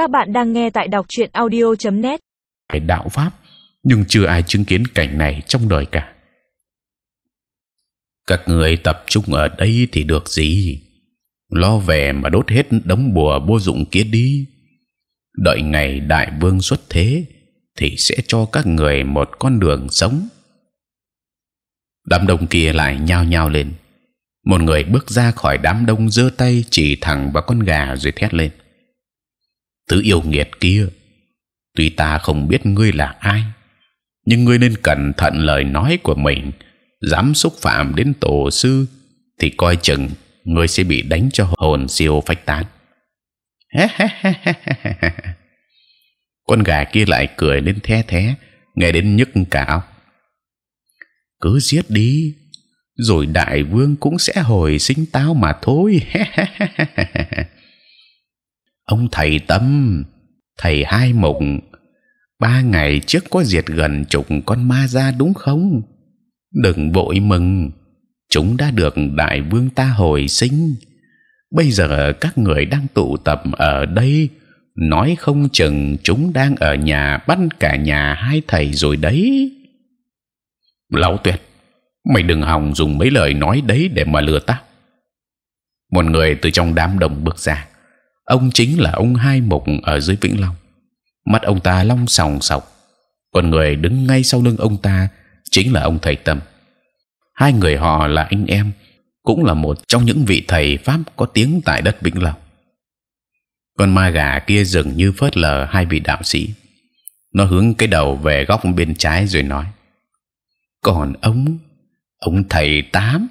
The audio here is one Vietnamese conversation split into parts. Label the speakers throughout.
Speaker 1: Các bạn đang nghe tại đọc truyện audio.net.
Speaker 2: đạo pháp, nhưng chưa ai chứng kiến cảnh này trong đời cả. Các người tập trung ở đây thì được gì? Lo về mà đốt hết đống bùa vô dụng kia đi. Đợi ngày đại vương xuất thế thì sẽ cho các người một con đường sống. Đám đông kia lại nhao nhao lên. Một người bước ra khỏi đám đông giơ tay chỉ thẳng vào con gà rồi thét lên thứ yêu nghiệt kia. Tuy ta không biết ngươi là ai, nhưng ngươi nên cẩn thận lời nói của mình. Dám xúc phạm đến tổ sư, thì coi chừng ngươi sẽ bị đánh cho hồn siêu phách tán. Con gà kia lại cười lên the thé, nghe đến nhức cả. Óc cứ giết đi, rồi đại vương cũng sẽ hồi sinh táo mà thôi ông thầy tâm. Thầy hai mộng, ba ngày trước có diệt gần chục con ma ra đúng không? Đừng vội mừng, chúng đã được đại vương ta hồi sinh. Bây giờ các người đang tụ tập ở đây, nói không chừng chúng đang ở nhà bắt cả nhà hai thầy rồi đấy. Lão tuyệt, mày đừng hòng dùng mấy lời nói đấy để mà lừa ta một người từ trong đám đông bước ra ông chính là ông hai mục ở dưới vĩnh long. Mắt ông ta long sòng sọc, còn người đứng ngay sau lưng ông ta chính là ông thầy tâm. Hai người họ là anh em, cũng là một trong những vị thầy pháp có tiếng tại đất vĩnh long. Con ma gà kia dường như phớt lờ hai vị đạo sĩ. Nó hướng cái đầu về góc bên trái rồi nói, còn ông ông thầy tám,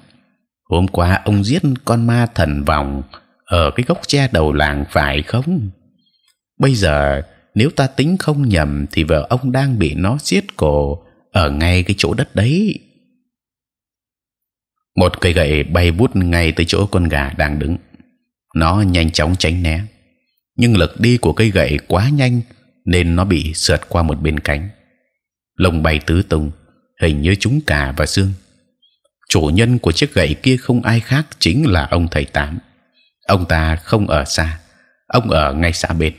Speaker 2: hôm qua ông giết con ma thần vòng ở cái gốc tre đầu làng phải không? Bây giờ nếu ta tính không nhầm thì vợ ông đang bị nó siết cổ ở ngay cái chỗ đất đấy. Một cây gậy bay vút ngay tới chỗ con gà đang đứng. Nó nhanh chóng tránh né, nhưng lực đi của cây gậy quá nhanh nên nó bị sượt qua một bên cánh. Lông bay tứ tung, hình như chúng cả và xương. Chủ nhân của chiếc gậy kia không ai khác chính là ông thầy tám ông ta không ở xa, ông ở ngay xã bên.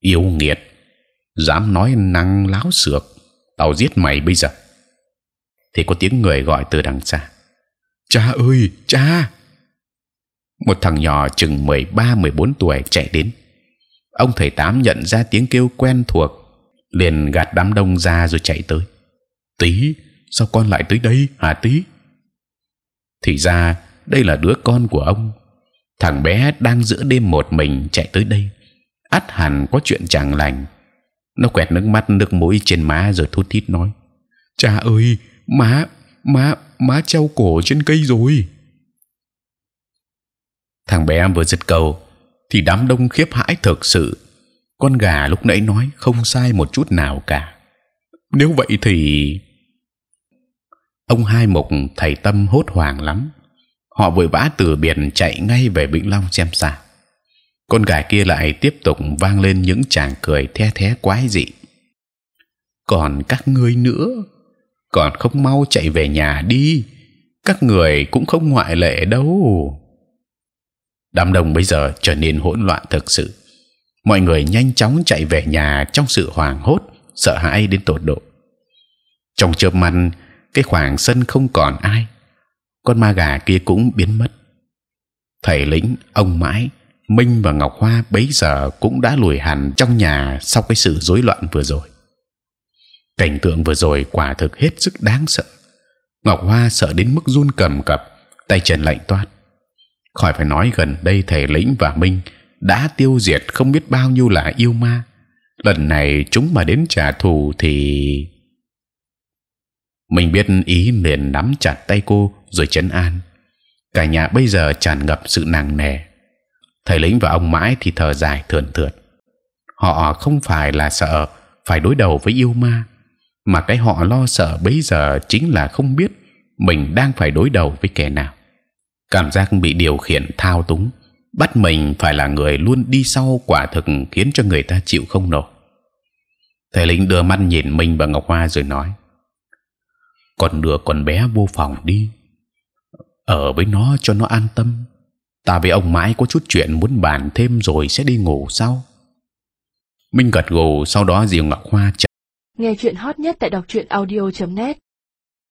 Speaker 2: Yêu nghiệt, dám nói năng láo xược, tao giết mày bây giờ. Thì có tiếng người gọi từ đằng xa. Cha ơi, cha! Một thằng nhỏ chừng 13 14 tuổi chạy đến. Ông thầy tám nhận ra tiếng kêu quen thuộc, liền gạt đám đông ra rồi chạy tới. Tí, sao con lại tới đây hả tí? Thì ra, đây là đứa con của ông thằng bé đang giữa đêm một mình chạy tới đây. Ắt hẳn có chuyện chẳng lành. Nó quẹt nước mắt, nước mũi trên má rồi thút thít nói. Cha ơi, má má má treo cổ trên cây rồi. Thằng bé vừa dứt câu thì đám đông khiếp hãi thực sự. Con gà lúc nãy nói không sai một chút nào cả. Nếu vậy thì ông hai mục thầy tâm hốt hoảng lắm họ vội vã từ biển chạy ngay về vĩnh long xem sao con gà kia lại tiếp tục vang lên những tràng cười the thé quái dị. Còn các ngươi nữa? Còn không mau chạy về nhà đi. Các người cũng không ngoại lệ đâu. Đám đông bây giờ trở nên hỗn loạn thực sự. Mọi người nhanh chóng chạy về nhà trong sự hoảng hốt, sợ hãi đến tột độ. Trong chớp mắt, cái khoảng sân không còn ai con ma gà kia cũng biến mất. Thầy lĩnh, ông mãi, Minh và Ngọc Hoa bấy giờ cũng đã lùi hẳn trong nhà sau cái sự rối loạn vừa rồi. Cảnh tượng vừa rồi quả thực hết sức đáng sợ. Ngọc Hoa sợ đến mức run cầm cập, tay chân lạnh toát. Khỏi phải nói gần đây thầy lĩnh và Minh đã tiêu diệt không biết bao nhiêu là yêu ma. Lần này chúng mà đến trả thù thì mình biết ý liền nắm chặt tay cô rồi chấn an. Cả nhà bây giờ tràn ngập sự nặng nề. Thầy lĩnh và ông mãi thì thở dài thườn thượt. Họ không phải là sợ phải đối đầu với yêu ma, mà cái họ lo sợ bây giờ chính là không biết mình đang phải đối đầu với kẻ nào. Cảm giác bị điều khiển thao túng, bắt mình phải là người luôn đi sau quả thực khiến cho người ta chịu không nổi. Thầy lĩnh đưa mắt nhìn mình và Ngọc Hoa rồi nói: còn đưa con bé vô phòng đi." ở với nó cho nó an tâm. Ta với ông mãi có chút chuyện muốn bàn thêm rồi sẽ đi ngủ sau. minh gật gù, sau đó diều ngọc hoa chợt
Speaker 1: Nghe chuyện hot nhất tại đọc truyện audio.net